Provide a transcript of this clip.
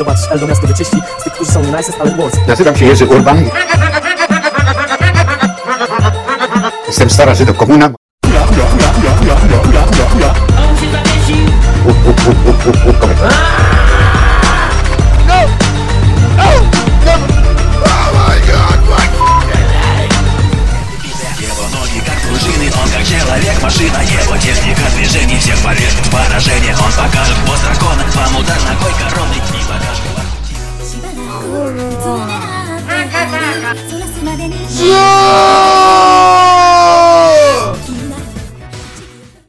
Zobacz, Eldo miasto wyczyści Z tych, którzy są nie ale głos Nazywam się Jerzy Urban. Jestem stara Żydo komuna. Человек, машина, небо, Yeah!